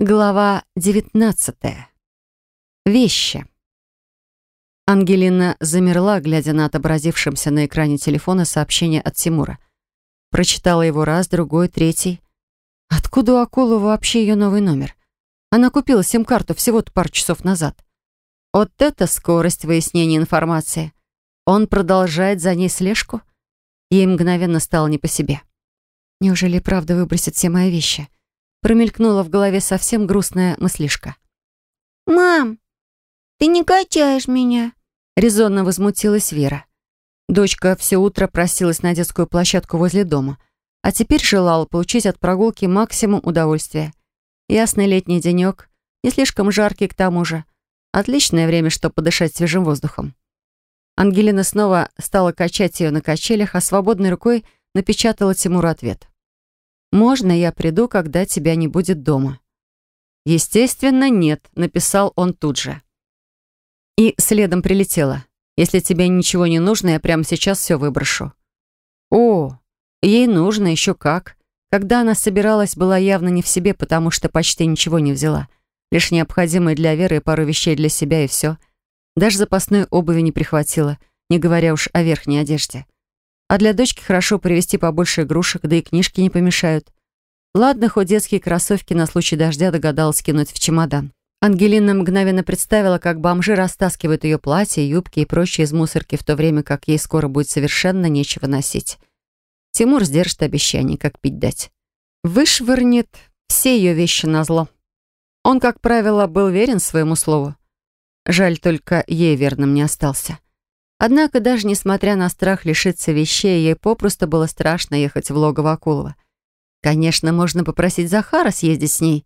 Глава 19. Вещи. Ангелина замерла, глядя на отобразившемся на экране телефона сообщение от Тимура. Прочитала его раз, другой, третий. Откуда у Акулова вообще ее новый номер? Она купила сим-карту всего-то пару часов назад. Вот это скорость выяснения информации. Он продолжает за ней слежку? Ей мгновенно стало не по себе. Неужели правда выбросит все мои вещи? Промелькнула в голове совсем грустная мыслишка. «Мам, ты не качаешь меня!» Резонно возмутилась Вера. Дочка все утро просилась на детскую площадку возле дома, а теперь желала получить от прогулки максимум удовольствия. Ясный летний денек, не слишком жаркий к тому же. Отличное время, чтобы подышать свежим воздухом. Ангелина снова стала качать ее на качелях, а свободной рукой напечатала Тимуру ответ. «Можно я приду, когда тебя не будет дома?» «Естественно, нет», — написал он тут же. И следом прилетела. «Если тебе ничего не нужно, я прямо сейчас все выброшу». «О, ей нужно еще как». Когда она собиралась, была явно не в себе, потому что почти ничего не взяла. Лишь необходимое для Веры и пару вещей для себя, и все. Даже запасной обуви не прихватила, не говоря уж о верхней одежде. А для дочки хорошо привезти побольше игрушек, да и книжки не помешают. Ладно, хоть детские кроссовки на случай дождя догадалась кинуть в чемодан. Ангелина мгновенно представила, как бомжи растаскивают ее платья, юбки и прочие из мусорки, в то время как ей скоро будет совершенно нечего носить. Тимур сдержит обещание, как пить дать. Вышвырнет все ее вещи на зло. Он, как правило, был верен своему слову. Жаль, только ей верным не остался. Однако, даже несмотря на страх лишиться вещей, ей попросту было страшно ехать в логово Акулова. Конечно, можно попросить Захара съездить с ней.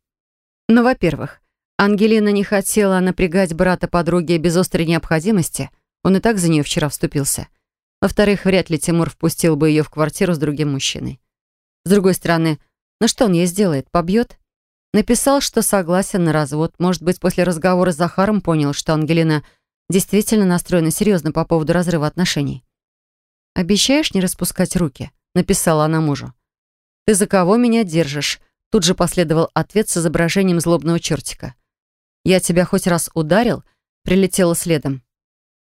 Но, во-первых, Ангелина не хотела напрягать брата подруги без острой необходимости. Он и так за нее вчера вступился. Во-вторых, вряд ли Тимур впустил бы ее в квартиру с другим мужчиной. С другой стороны, ну что он ей сделает? Побьет? Написал, что согласен на развод. Может быть, после разговора с Захаром понял, что Ангелина действительно настроена серьезно по поводу разрыва отношений. «Обещаешь не распускать руки?» — написала она мужу. «Ты за кого меня держишь?» Тут же последовал ответ с изображением злобного чертика. «Я тебя хоть раз ударил?» Прилетела следом.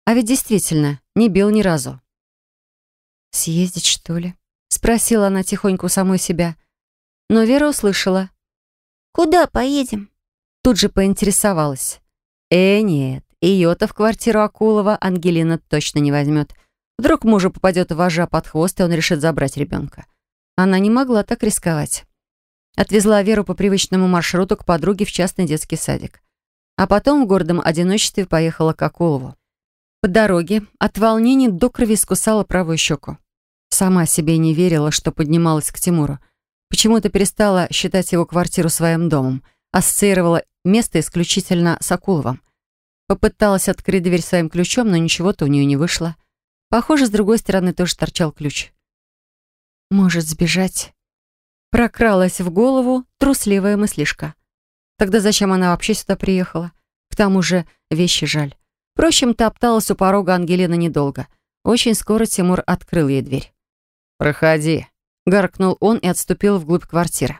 А ведь действительно, не бил ни разу. «Съездить, что ли?» Спросила она тихонько у самой себя. Но Вера услышала. «Куда поедем?» Тут же поинтересовалась. «Э, нет, ее-то в квартиру Акулова Ангелина точно не возьмет. Вдруг мужу попадет вожа под хвост, и он решит забрать ребенка. Она не могла так рисковать. Отвезла Веру по привычному маршруту к подруге в частный детский садик. А потом в гордом одиночестве поехала к Акулову. По дороге от волнений до крови скусала правую щеку. Сама себе не верила, что поднималась к Тимуру. Почему-то перестала считать его квартиру своим домом, ассоциировала место исключительно с Акуловым. Попыталась открыть дверь своим ключом, но ничего-то у нее не вышло. Похоже, с другой стороны тоже торчал ключ. Может сбежать? Прокралась в голову трусливая мыслишка. Тогда зачем она вообще сюда приехала? К тому же вещи жаль. Впрочем, топталась у порога Ангелина недолго. Очень скоро Тимур открыл ей дверь. «Проходи», — гаркнул он и отступил вглубь квартиры.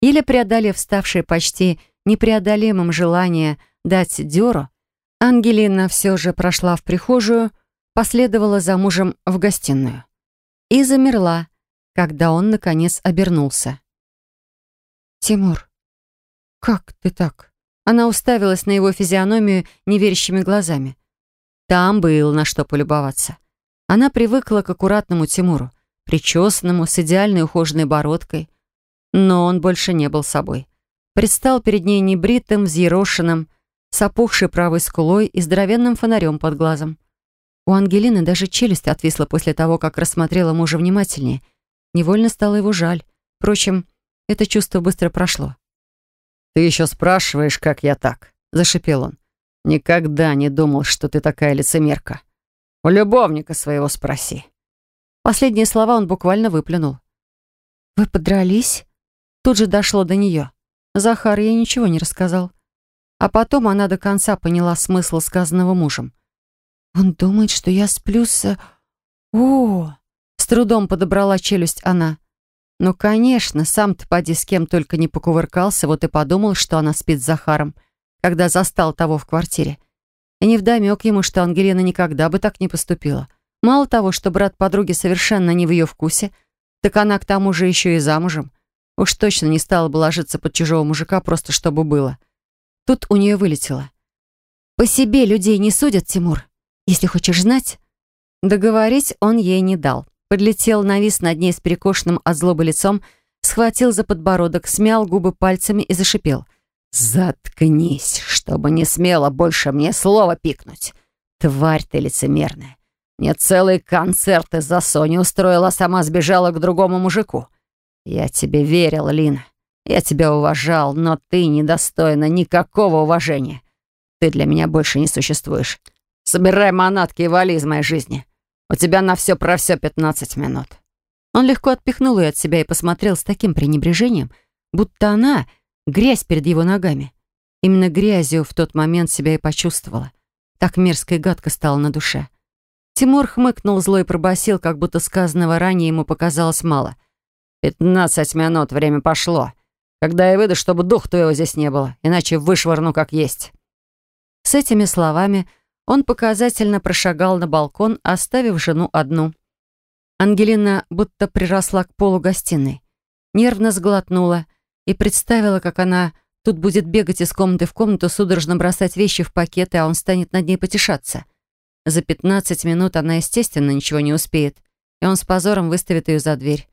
Еле преодолев ставшее почти непреодолимым желание дать дёру, Ангелина все же прошла в прихожую, последовала за мужем в гостиную. И замерла, когда он, наконец, обернулся. «Тимур, как ты так?» Она уставилась на его физиономию неверящими глазами. Там было на что полюбоваться. Она привыкла к аккуратному Тимуру, причесанному, с идеальной ухоженной бородкой. Но он больше не был собой. Предстал перед ней небритым, взъерошенным, с опухшей правой скулой и здоровенным фонарем под глазом. У Ангелины даже челюсть отвисла после того, как рассмотрела мужа внимательнее. Невольно стало его жаль. Впрочем, это чувство быстро прошло. «Ты еще спрашиваешь, как я так?» — зашипел он. «Никогда не думал, что ты такая лицемерка. У любовника своего спроси». Последние слова он буквально выплюнул. «Вы подрались?» Тут же дошло до нее. Захар ей ничего не рассказал. А потом она до конца поняла смысл сказанного мужем. «Он думает, что я сплю с... О!» С трудом подобрала челюсть она. Ну, конечно, сам-то поди с кем только не покувыркался, вот и подумал, что она спит с Захаром, когда застал того в квартире. И невдомек ему, что Ангелина никогда бы так не поступила. Мало того, что брат подруги совершенно не в ее вкусе, так она к тому же еще и замужем. Уж точно не стала бы ложиться под чужого мужика, просто чтобы было. Тут у нее вылетело. «По себе людей не судят, Тимур. Если хочешь знать...» Договорить он ей не дал. Подлетел, навис над ней с перекошенным от злобы лицом, схватил за подбородок, смял губы пальцами и зашипел. «Заткнись, чтобы не смело больше мне слова пикнуть. Тварь ты лицемерная. Мне целый концерт из-за Сони устроила, сама сбежала к другому мужику. Я тебе верил, Лина. Я тебя уважал, но ты недостойна никакого уважения. Ты для меня больше не существуешь. Собирай манатки и вали из моей жизни. У тебя на все про все 15 минут». Он легко отпихнул ее от себя и посмотрел с таким пренебрежением, будто она — грязь перед его ногами. Именно грязью в тот момент себя и почувствовала. Так мерзко и гадко стало на душе. Тимур хмыкнул зло и пробасил, как будто сказанного ранее ему показалось мало. «Пятнадцать минут, время пошло. Когда я выйду, чтобы дух твоего здесь не было, иначе вышвырну как есть». С этими словами он показательно прошагал на балкон, оставив жену одну. Ангелина будто приросла к полу гостиной. Нервно сглотнула и представила, как она тут будет бегать из комнаты в комнату, судорожно бросать вещи в пакеты, а он станет над ней потешаться. За 15 минут она, естественно, ничего не успеет, и он с позором выставит ее за дверь.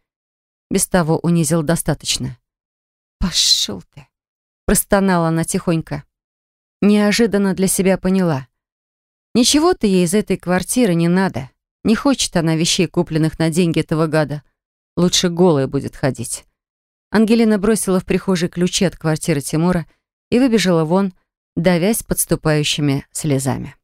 Без того унизил достаточно. «Пошел ты!» — простонала она тихонько. Неожиданно для себя поняла. Ничего-то ей из этой квартиры не надо. Не хочет она вещей, купленных на деньги этого гада. Лучше голая будет ходить. Ангелина бросила в прихожей ключи от квартиры Тимура и выбежала вон, давясь подступающими слезами.